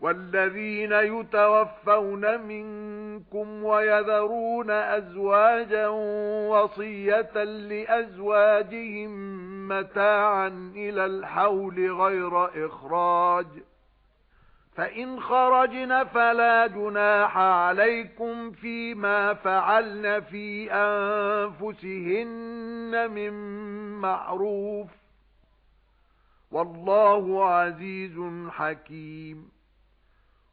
وَالَّذِينَ يُتَوَفَّوْنَ مِنكُمْ وَيَذَرُونَ أَزْوَاجًا وَصِيَّةً لِأَزْوَاجِهِم مَّتَاعًا إِلَى الْحَوْلِ غَيْرَ إِخْرَاجٍ. فَإِنْ خَرَجْنَ فَلَا جُنَاحَ عَلَيْكُمْ فِيمَا فَعَلْنَ فِي أَنفُسِهِنَّ مِنْ مَعْرُوفٍ. وَاللَّهُ عَزِيزٌ حَكِيمٌ.